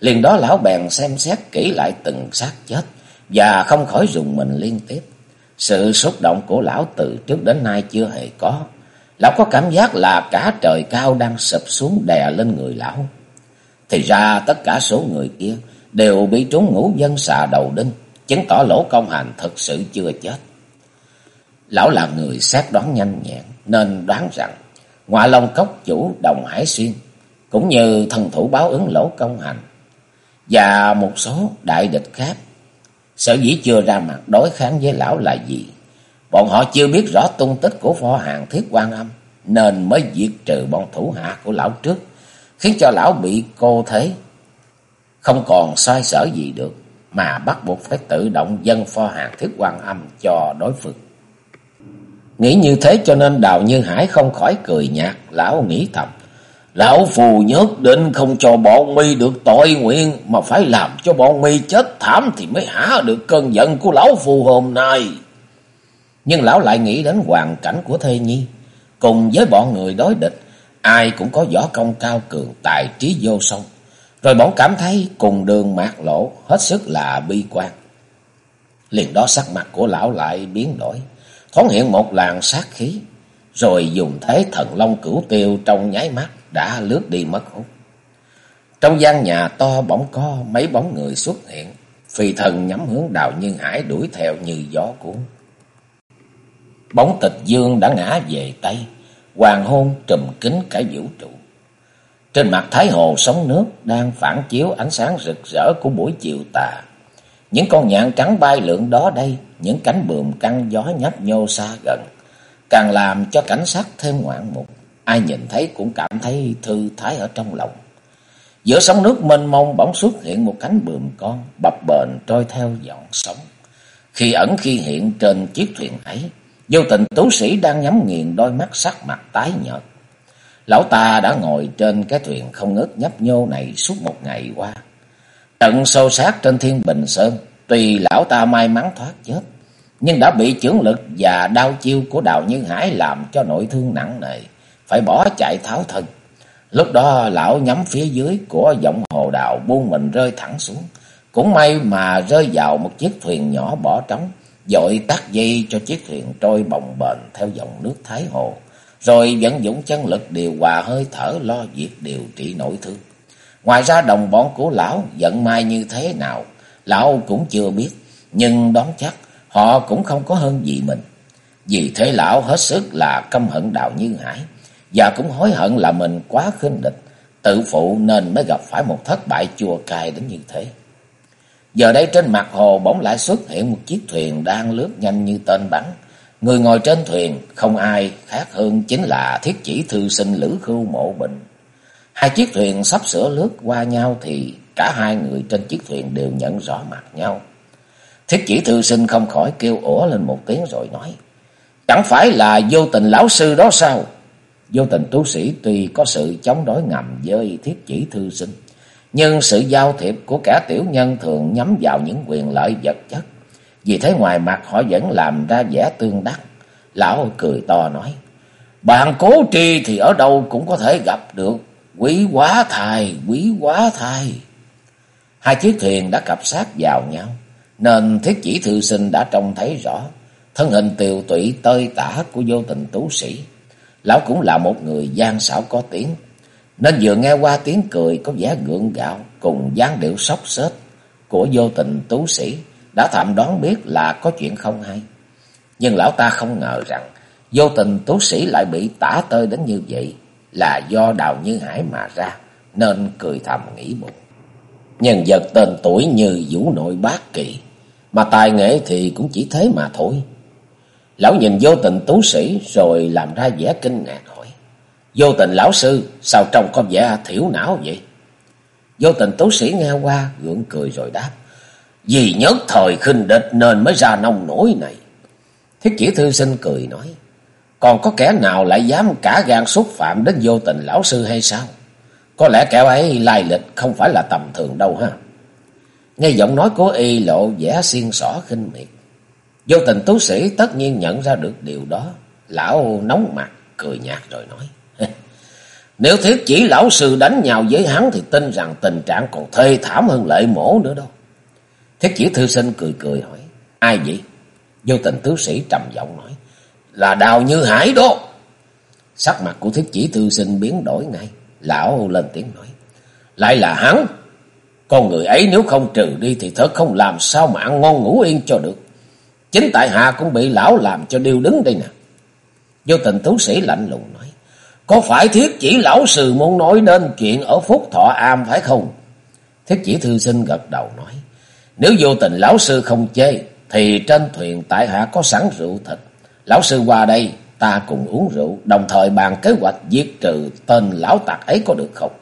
Speaker 1: Liền đó lão bèn xem xét kỹ lại từng xác chết và không khỏi dùng mình liên tiếp. Sự xúc động của lão từ trước đến nay chưa hề có. Lão có cảm giác là cả trời cao đang sụp xuống đè lên người lão. Thì ra tất cả số người kia đều bị trúng ngũ dân xà đầu đinh, chứng tỏ lỗ công hành thật sự chưa chết. Lão là người xét đoán nhanh nhẹn, nên đoán rằng ngoại long cốc chủ Đồng Hải Xuyên, cũng như thần thủ báo ứng lỗ công hành, và một số đại địch khác, sở dĩ chưa ra mặt đối kháng với lão là gì? Bọn họ chưa biết rõ tung tích của phó hàng thiết quan âm, nên mới diệt trừ bọn thủ hạ của lão trước, khiến cho lão bị cô thế, không còn sai sở gì được, mà bắt buộc phải tự động dân pho hàng thiết quan âm cho đối phương. Nghĩ như thế cho nên Đào Như Hải không khỏi cười nhạt, lão nghĩ thầm. Lão phù nhất định không cho bọn mi được tội nguyện, mà phải làm cho bọn mi chết thảm thì mới hả được cơn giận của lão phù hôm nay. Nhưng lão lại nghĩ đến hoàn cảnh của Thê Nhi, cùng với bọn người đối địch, ai cũng có võ công cao cường, tài trí vô song. Rồi bỗng cảm thấy cùng đường mạc lộ, hết sức là bi quan. Liền đó sắc mặt của lão lại biến đổi thoáng hiện một làn sát khí, rồi dùng thế thần long cửu tiêu trong nháy mắt đã lướt đi mất hút. Trong gian nhà to bỗng có mấy bóng người xuất hiện, phi thần nhắm hướng đào nhân hải đuổi theo như gió cuốn. Bóng tịch dương đã ngã về Tây, hoàng hôn trùm kín cả vũ trụ. Trên mặt Thái Hồ sóng nước đang phản chiếu ánh sáng rực rỡ của buổi chiều tà. Những con nhạn trắng bay lượn đó đây, những cánh bườm căng gió nhấp nhô xa gần, càng làm cho cảnh sắc thêm ngoạn mục. Ai nhìn thấy cũng cảm thấy thư thái ở trong lòng. Giữa sóng nước mênh mông bỗng xuất hiện một cánh bườm con, bập bềnh trôi theo dòng sóng. Khi ẩn khi hiện trên chiếc thuyền ấy, vô tình tú sĩ đang nhắm nghiền đôi mắt sắc mặt tái nhợt. Lão ta đã ngồi trên cái thuyền không ngớt nhấp nhô này suốt một ngày qua. Trận sâu sát trên thiên bình sơn, tuy lão ta may mắn thoát chết, nhưng đã bị chưởng lực và đau chiêu của Đào Như Hải làm cho nội thương nặng nề, phải bỏ chạy tháo thân. Lúc đó lão nhắm phía dưới của giọng hồ đào buông mình rơi thẳng xuống. Cũng may mà rơi vào một chiếc thuyền nhỏ bỏ trống, dội tắt dây cho chiếc thuyền trôi bồng bềnh theo dòng nước Thái Hồ. Rồi vận dụng chân lực điều hòa hơi thở lo việc điều trị nội thương. Ngoài ra đồng bọn của lão giận mai như thế nào, lão cũng chưa biết, nhưng đoán chắc họ cũng không có hơn gì mình. Vì thế lão hết sức là căm hận đạo Như Hải, và cũng hối hận là mình quá khinh địch, tự phụ nên mới gặp phải một thất bại chua cay đến như thế. Giờ đây trên mặt hồ bỗng lại xuất hiện một chiếc thuyền đang lướt nhanh như tên bắn. Người ngồi trên thuyền không ai khác hơn chính là thiết chỉ thư sinh Lữ Khưu Mộ Bình. Hai chiếc thuyền sắp sửa lướt qua nhau thì cả hai người trên chiếc thuyền đều nhận rõ mặt nhau. Thiết chỉ thư sinh không khỏi kêu ủa lên một tiếng rồi nói. Chẳng phải là vô tình lão sư đó sao? Vô tình tú sĩ tuy có sự chống đối ngầm với thiết chỉ thư sinh. Nhưng sự giao thiệp của cả tiểu nhân thường nhắm vào những quyền lợi vật chất. Vì thế ngoài mặt họ vẫn làm ra vẻ tương đắc. Lão cười to nói. Bạn cố tri thì ở đâu cũng có thể gặp được. Quý quá thai, quý quá thai. Hai chiếc thuyền đã cặp sát vào nhau, nên thiết chỉ thư sinh đã trông thấy rõ thân hình tiều tụy tơi tả của vô tình tú sĩ. Lão cũng là một người gian xảo có tiếng, nên vừa nghe qua tiếng cười có vẻ gượng gạo cùng dáng điệu sốc xếch của vô tình tú sĩ, đã thầm đoán biết là có chuyện không hay. Nhưng lão ta không ngờ rằng vô tình tú sĩ lại bị tả tơi đến như vậy là do Đào Như Hải mà ra, nên cười thầm nghĩ bụng. Nhân vật tên tuổi như vũ nội bát kỳ, mà tài nghệ thì cũng chỉ thế mà thôi. Lão nhìn vô tình tú sĩ rồi làm ra vẻ kinh ngạc hỏi. Vô tình lão sư, sao trông có vẻ thiểu não vậy? Vô tình tú sĩ nghe qua, gượng cười rồi đáp. Vì nhớ thời khinh địch nên mới ra nông nổi này. Thiết chỉ thư sinh cười nói. Còn có kẻ nào lại dám cả gan xúc phạm đến vô tình lão sư hay sao? Có lẽ kẻ ấy lai lịch không phải là tầm thường đâu ha. Nghe giọng nói của y lộ vẻ xiên xỏ khinh miệt. Vô tình tú sĩ tất nhiên nhận ra được điều đó. Lão nóng mặt, cười nhạt rồi nói. Nếu thiết chỉ lão sư đánh nhau với hắn thì tin rằng tình trạng còn thê thảm hơn lệ mổ nữa đâu. Thiết chỉ thư sinh cười cười hỏi. Ai vậy? Vô tình tú sĩ trầm giọng nói. Là đào như hải đó. Sắc mặt của thiết chỉ thư sinh biến đổi ngay. Lão lên tiếng nói. Lại là hắn. Con người ấy nếu không trừ đi thì thật không làm sao mà ăn ngon ngủ yên cho được. Chính tại hạ cũng bị lão làm cho điêu đứng đây nè. Vô tình tú sĩ lạnh lùng nói. Có phải thiết chỉ lão sư muốn nói đến chuyện ở Phúc Thọ Am phải không? Thiết chỉ thư sinh gật đầu nói. Nếu vô tình lão sư không chê, thì trên thuyền tại hạ có sẵn rượu thịt. Lão sư qua đây, ta cùng uống rượu, đồng thời bàn kế hoạch giết trừ tên lão tặc ấy có được không?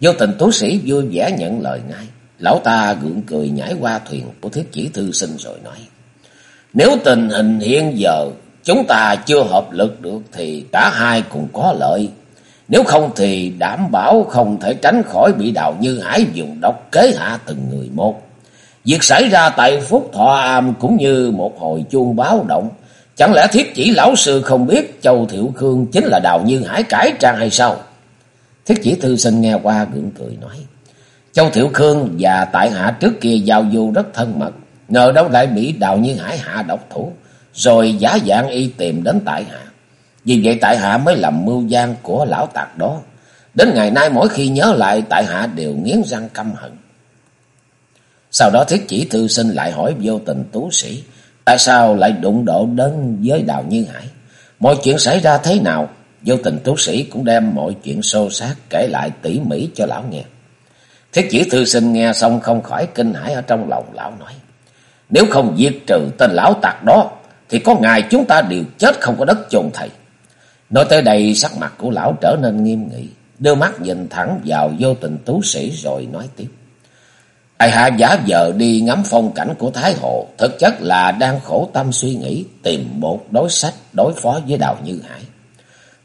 Speaker 1: Vô tình tú sĩ vui vẻ nhận lời ngay. Lão ta gượng cười nhảy qua thuyền của thiết chỉ thư sinh rồi nói. Nếu tình hình hiện giờ chúng ta chưa hợp lực được thì cả hai cùng có lợi. Nếu không thì đảm bảo không thể tránh khỏi bị đào như hải dùng độc kế hạ từng người một. Việc xảy ra tại Phúc Thọ Am cũng như một hồi chuông báo động. Chẳng lẽ thiết chỉ lão sư không biết Châu Thiệu Khương chính là đào như hải cải trang hay sao? Thiết chỉ thư sinh nghe qua gượng cười nói. Châu Thiệu Khương và tại hạ trước kia giao du rất thân mật. Ngờ đâu lại bị đào như hải hạ độc thủ. Rồi giả dạng y tìm đến tại hạ. Vì vậy tại hạ mới làm mưu gian của lão tạc đó. Đến ngày nay mỗi khi nhớ lại, tại hạ đều nghiến răng căm hận. Sau đó thiết chỉ thư sinh lại hỏi vô tình tú sĩ. Tại sao lại đụng độ đến với đào như hải? Mọi chuyện xảy ra thế nào? Vô tình tú sĩ cũng đem mọi chuyện sâu sát kể lại tỉ mỉ cho lão nghe. Thiết chỉ thư sinh nghe xong không khỏi kinh hãi ở trong lòng lão nói. Nếu không diệt trừ tên lão tặc đó, thì có ngày chúng ta đều chết không có đất chôn thầy. Nói tới đây sắc mặt của lão trở nên nghiêm nghị, đưa mắt nhìn thẳng vào vô tình tú sĩ rồi nói tiếp. Ai hạ giả vờ đi ngắm phong cảnh của Thái Hồ, thực chất là đang khổ tâm suy nghĩ tìm một đối sách đối phó với Đào Như Hải.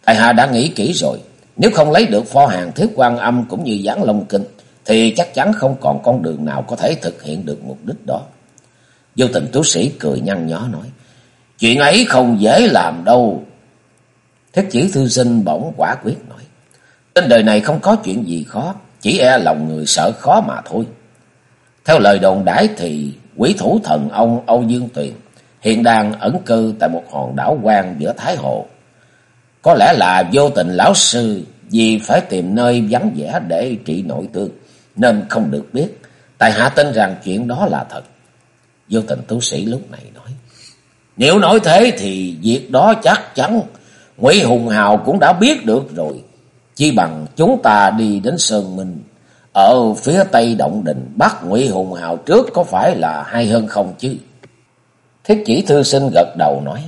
Speaker 1: Tại hạ đã nghĩ kỹ rồi, nếu không lấy được pho hàng thiết quan âm cũng như gián long kinh, thì chắc chắn không còn con đường nào có thể thực hiện được mục đích đó. Vô tình tú sĩ cười nhăn nhó nói, chuyện ấy không dễ làm đâu. Thiết chỉ thư sinh bỗng quả quyết nói, trên đời này không có chuyện gì khó, chỉ e lòng người sợ khó mà thôi. Theo lời đồn đãi thì quỷ thủ thần ông Âu Dương Tuyền hiện đang ẩn cư tại một hòn đảo quan giữa Thái Hồ. Có lẽ là vô tình lão sư vì phải tìm nơi vắng vẻ để trị nội tương nên không được biết. Tại hạ tin rằng chuyện đó là thật. Vô tình tu sĩ lúc này nói. Nếu nói thế thì việc đó chắc chắn Ngụy Hùng Hào cũng đã biết được rồi. Chi bằng chúng ta đi đến Sơn Minh, ở phía tây động đình, bắt Ngụy Hùng Hào trước có phải là hay hơn không chứ? Thiết chỉ thư sinh gật đầu nói.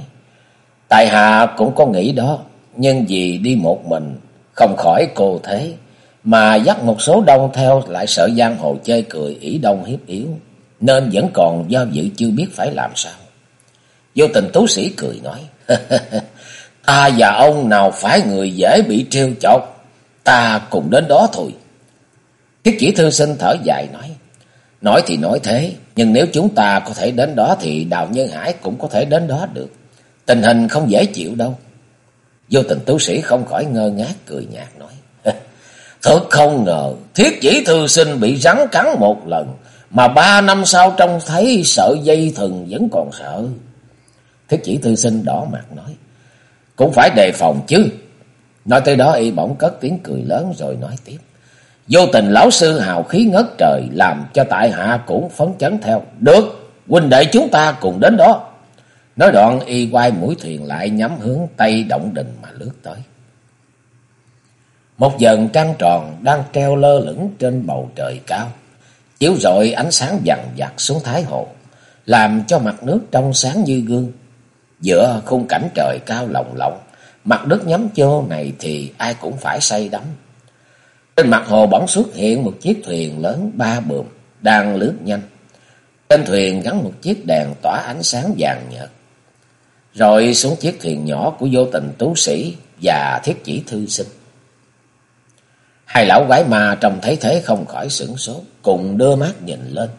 Speaker 1: Tại hạ cũng có nghĩ đó. Nhưng vì đi một mình, không khỏi cô thế. Mà dắt một số đông theo lại sợ giang hồ chơi cười ỷ đông hiếp yếu. Nên vẫn còn do dự chưa biết phải làm sao. Vô tình tú sĩ cười nói. ta và ông nào phải người dễ bị trêu chọc. Ta cùng đến đó thôi. Thiết chỉ thư sinh thở dài nói. Nói thì nói thế, nhưng nếu chúng ta có thể đến đó thì Đào Nhân Hải cũng có thể đến đó được. Tình hình không dễ chịu đâu. Vô tình tú sĩ không khỏi ngơ ngác cười nhạt nói. Thật không ngờ, thiết chỉ thư sinh bị rắn cắn một lần, mà ba năm sau trông thấy sợ dây thừng vẫn còn sợ. Thiết chỉ thư sinh đỏ mặt nói. Cũng phải đề phòng chứ. Nói tới đó y bỗng cất tiếng cười lớn rồi nói tiếp. Vô tình lão sư hào khí ngất trời làm cho tại hạ cũng phấn chấn theo. Được, huynh đệ chúng ta cùng đến đó. Nói đoạn y quay mũi thuyền lại nhắm hướng Tây Động Đình mà lướt tới. Một dần trăng tròn đang treo lơ lửng trên bầu trời cao. Chiếu rọi ánh sáng vằn vặt xuống Thái Hồ. Làm cho mặt nước trong sáng như gương. Giữa khung cảnh trời cao lồng lộng. Mặt đất nhắm chô này thì ai cũng phải say đắm. Trên mặt hồ bỗng xuất hiện một chiếc thuyền lớn ba buồm đang lướt nhanh. Trên thuyền gắn một chiếc đèn tỏa ánh sáng vàng nhợt. Rồi xuống chiếc thuyền nhỏ của vô tình tú sĩ và thiết chỉ thư sinh. Hai lão gái ma trông thấy thế không khỏi sửng sốt, cùng đưa mắt nhìn lên.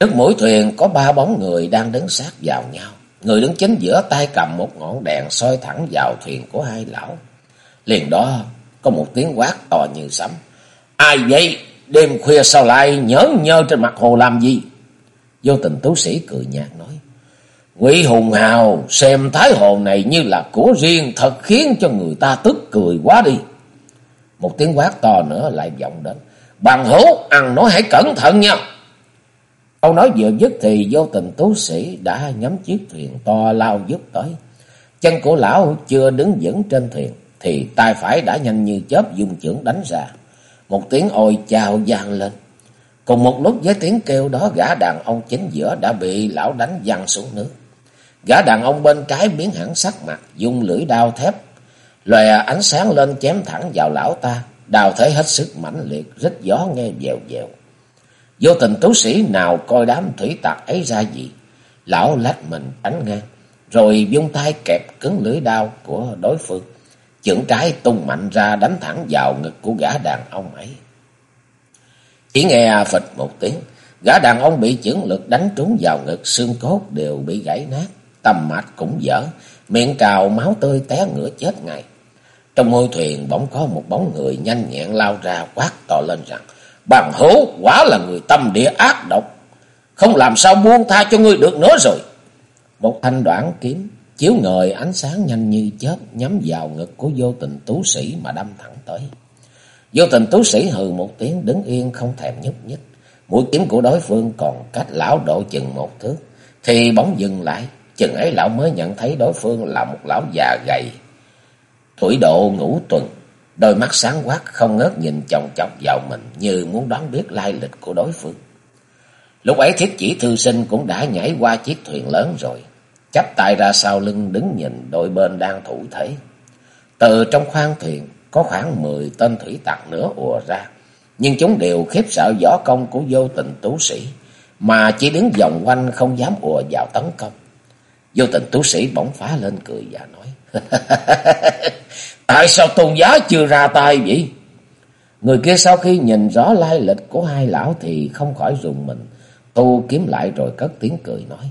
Speaker 1: Trước mũi thuyền có ba bóng người đang đứng sát vào nhau. Người đứng chính giữa tay cầm một ngọn đèn soi thẳng vào thuyền của hai lão. Liền đó có một tiếng quát to như sấm. Ai vậy? Đêm khuya sao lại nhớ nhơ trên mặt hồ làm gì? Vô tình tú sĩ cười nhạt nói. Ngụy Hùng Hào xem Thái Hồ này như là của riêng thật khiến cho người ta tức cười quá đi. Một tiếng quát to nữa lại vọng đến. Bằng hữu ăn nói hãy cẩn thận nha. Câu nói vừa dứt thì vô tình tú sĩ đã nhắm chiếc thuyền to lao giúp tới. Chân của lão chưa đứng vững trên thuyền thì tay phải đã nhanh như chớp dung chưởng đánh ra. Một tiếng ôi chào vang lên. Cùng một lúc với tiếng kêu đó gã đàn ông chính giữa đã bị lão đánh văng xuống nước. Gã đàn ông bên trái biến hẳn sắc mặt, dùng lưỡi đao thép, lòe ánh sáng lên chém thẳng vào lão ta. Đào thế hết sức mãnh liệt, rít gió nghe dèo dèo. Vô tình tú sĩ nào coi đám thủy tặc ấy ra gì. Lão lách mình tránh ngang, rồi vung tay kẹp cứng lưỡi đao của đối phương. Chưởng trái tung mạnh ra đánh thẳng vào ngực của gã đàn ông ấy. Chỉ nghe phịch một tiếng, gã đàn ông bị chưởng lực đánh trúng vào ngực, xương cốt đều bị gãy nát, tầm mạch cũng dở, miệng cào máu tươi té ngửa chết ngay. Trong ngôi thuyền bỗng có một bóng người nhanh nhẹn lao ra quát to lên rằng, Bằng hữu quả là người tâm địa ác độc, không làm sao buông tha cho ngươi được nữa rồi. Một thanh đoạn kiếm chiếu ngời ánh sáng nhanh như chớp nhắm vào ngực của vô tình tú sĩ mà đâm thẳng tới. Vô tình tú sĩ hừ một tiếng đứng yên không thèm nhúc nhích. Mũi kiếm của đối phương còn cách lão độ chừng một thước. Thì bóng dừng lại. Chừng ấy lão mới nhận thấy đối phương là một lão già gầy. Tuổi độ ngũ tuần. Đôi mắt sáng quát không ngớt nhìn chồng chọc vào mình như muốn đoán biết lai lịch của đối phương. Lúc ấy thiết chỉ thư sinh cũng đã nhảy qua chiếc thuyền lớn rồi. Chắp tay ra sau lưng đứng nhìn đôi bên đang thủ thế. Từ trong khoang thuyền có khoảng mười tên thủy tặc nữa ùa ra. Nhưng chúng đều khiếp sợ võ công của vô tình tú sĩ, mà chỉ đứng vòng quanh không dám ùa vào tấn công. Vô tình tú sĩ bỗng phá lên cười và nói, Tại sao tôn giá chưa ra tay vậy? Người kia sau khi nhìn rõ lai lịch của hai lão thì không khỏi rùng mình, tu kiếm lại rồi cất tiếng cười nói.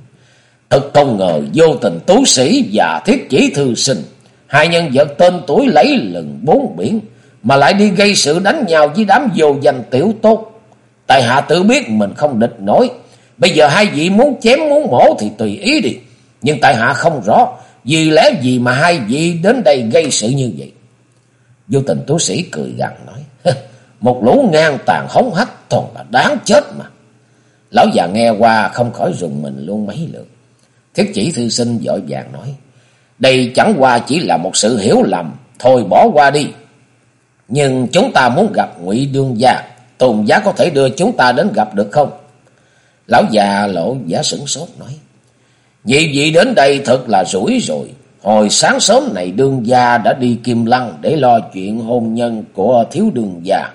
Speaker 1: Thật không ngờ vô tình tú sĩ và thiết chỉ thư sinh Hai nhân vật tên tuổi lấy lừng bốn biển, mà lại đi gây sự đánh nhau với đám vô danh tiểu tốt. Tại hạ tự biết mình không địch nổi. Bây giờ hai vị muốn chém muốn mổ thì tùy ý đi. Nhưng tại hạ không rõ, vì lẽ gì mà hai vị đến đây gây sự như vậy. Vô tình tú sĩ cười gằn nói, một lũ ngang tàn hống hách toàn là đáng chết mà. Lão già nghe qua không khỏi rùng mình luôn mấy lượt. Thiết chỉ thư sinh dội vàng nói, đây chẳng qua chỉ là một sự hiểu lầm, thôi bỏ qua đi. Nhưng chúng ta muốn gặp ngụy Đương Gia, Tôn Giá có thể đưa chúng ta đến gặp được không? Lão già lộ giả sửng sốt nói. Vì vị đến đây thật là rủi rồi. Hồi sáng sớm này đương gia đã đi Kim Lăng để lo chuyện hôn nhân của thiếu đương gia.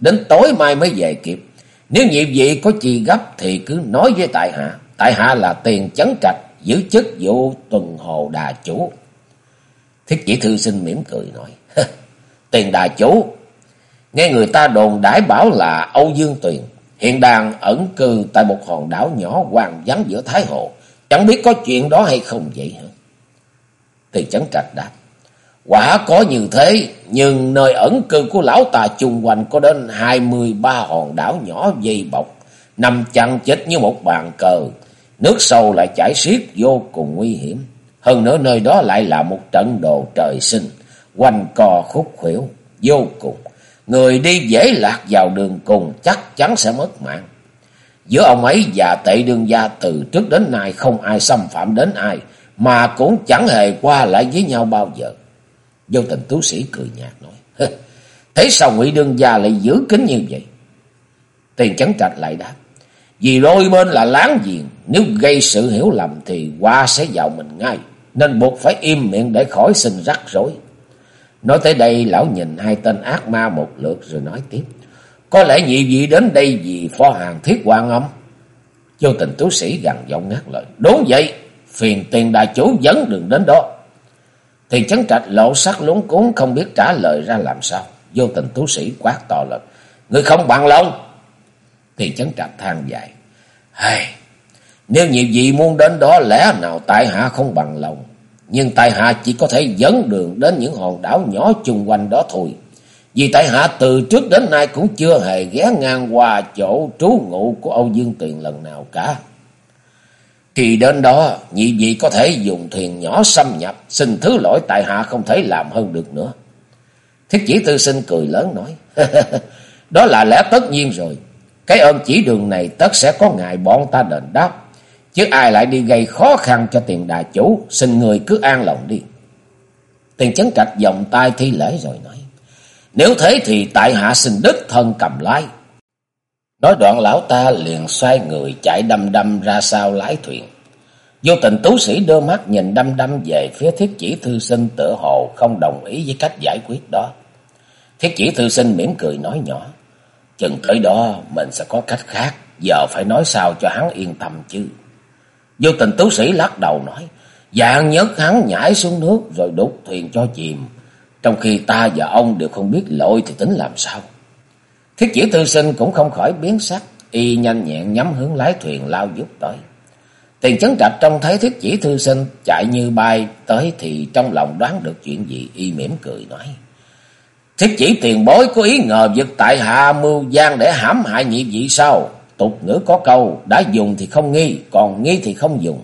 Speaker 1: Đến tối mai mới về kịp. Nếu nhiệm vị có chi gấp thì cứ nói với tại hạ. Tại hạ là tiền chấn trạch giữ chức vụ tuần hồ đà chủ. Thiết chỉ thư sinh mỉm cười nói, tiền đà chủ, nghe người ta đồn đãi bảo là Âu Dương Tuyền, hiện đang ẩn cư tại một hòn đảo nhỏ hoàng vắng giữa Thái Hồ, chẳng biết có chuyện đó hay không vậy hả? Thì chấn trạch đáp, quả có như thế, nhưng nơi ẩn cư của lão tà chung quanh có đến hai mươi ba hòn đảo nhỏ dây bọc, nằm chặn chết như một bàn cờ, Nước sâu lại chảy xiết vô cùng nguy hiểm. Hơn nữa nơi đó lại là một trận đồ trời sinh, quanh co khúc khuỷu, vô cùng. Người đi dễ lạc vào đường cùng chắc chắn sẽ mất mạng. Giữa ông ấy và tệ đương gia từ trước đến nay không ai xâm phạm đến ai, mà cũng chẳng hề qua lại với nhau bao giờ. Vô tình tú sĩ cười nhạt nói, Thế sao ngụy đương gia lại giữ kín như vậy? Tiền chấn trạch lại đáp, vì đôi bên là láng giềng, nếu gây sự hiểu lầm thì qua sẽ vào mình ngay, nên buộc phải im miệng để khỏi sinh rắc rối. Nói tới đây, lão nhìn hai tên ác ma một lượt rồi nói tiếp. Có lẽ nhị vị đến đây vì phó hàng thiết quan âm. Vô tình tú sĩ gần giọng ngắt lời. Đúng vậy, phiền tiền đại chủ dẫn đường đến đó. Thì chấn trạch lộ sắc lúng cuốn không biết trả lời ra làm sao. Vô tình tú sĩ quát to lên. Người không bằng lòng. Thì chấn trạch than dài. Hay, nếu nhị vị muốn đến đó lẽ nào tại hạ không bằng lòng. Nhưng tại hạ chỉ có thể dẫn đường đến những hòn đảo nhỏ chung quanh đó thôi. Vì tại hạ từ trước đến nay cũng chưa hề ghé ngang qua chỗ trú ngụ của Âu Dương Tuyền lần nào cả. Khi đến đó, nhị vị có thể dùng thuyền nhỏ xâm nhập, xin thứ lỗi tại hạ không thể làm hơn được nữa. Thiết chỉ tư sinh cười lớn nói, đó là lẽ tất nhiên rồi. Cái ơn chỉ đường này tất sẽ có ngài bọn ta đền đáp. Chứ ai lại đi gây khó khăn cho tiền đà chủ, xin người cứ an lòng đi. Tiền chấn trạch vòng tay thi lễ rồi nói, nếu thế thì tại hạ xin đích thân cầm lái. Nói đoạn lão ta liền xoay người chạy đâm đâm ra sau lái thuyền. Vô tình tú sĩ đưa mắt nhìn đâm đâm về phía thiết chỉ thư sinh tựa hồ không đồng ý với cách giải quyết đó. Thiết chỉ thư sinh mỉm cười nói nhỏ. Chừng tới đó mình sẽ có cách khác. Giờ phải nói sao cho hắn yên tâm chứ. Vô tình tú sĩ lắc đầu nói. Dạng nhất hắn nhảy xuống nước rồi đục thuyền cho chìm. Trong khi ta và ông đều không biết lỗi thì tính làm sao. Thiết chỉ thư sinh cũng không khỏi biến sắc. Y nhanh nhẹn nhắm hướng lái thuyền lao giúp tới. Tiền chấn trạch trông thấy thiết chỉ thư sinh chạy như bay tới thì trong lòng đoán được chuyện gì. Y mỉm cười nói. Thiết chỉ tiền bối có ý ngờ vực tại hạ mưu gian để hãm hại nhị vị sao? Tục ngữ có câu, đã dùng thì không nghi, còn nghi thì không dùng.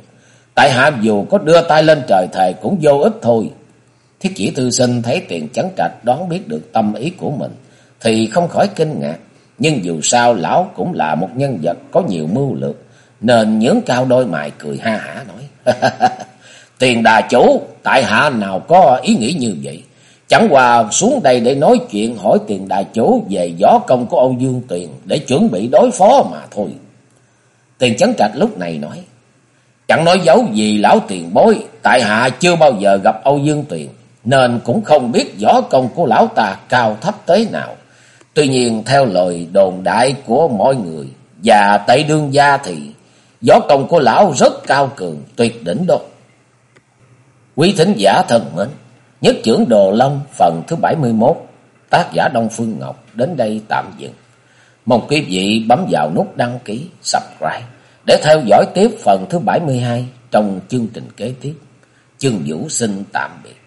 Speaker 1: Tại hạ dù có đưa tay lên trời thề cũng vô ích thôi. Thiết chỉ thư sinh thấy tiền chấn trạch đoán biết được tâm ý của mình, thì không khỏi kinh ngạc. Nhưng dù sao lão cũng là một nhân vật có nhiều mưu lược, nên nhướng cao đôi mày cười ha hả nói. tiền đà chủ, tại hạ nào có ý nghĩ như vậy. Chẳng qua xuống đây để nói chuyện hỏi tiền đà chủ về gió công của Âu Dương Tuyền để chuẩn bị đối phó mà thôi. Tiền chấn trạch lúc này nói. Chẳng nói dấu gì lão tiền bối, tại hạ chưa bao giờ gặp Âu Dương Tuyền, nên cũng không biết võ công của lão ta cao thấp tới nào. Tuy nhiên theo lời đồn đại của mọi người và Tây Đương Gia thì võ công của lão rất cao cường, tuyệt đỉnh đó. Quý thính giả thân mến! Nhất trưởng Đồ Long phần thứ 71 Tác giả Đông Phương Ngọc đến đây tạm dừng. Mong quý vị bấm vào nút đăng ký, subscribe để theo dõi tiếp phần thứ 72 trong chương trình kế tiếp. Chương Vũ xin tạm biệt.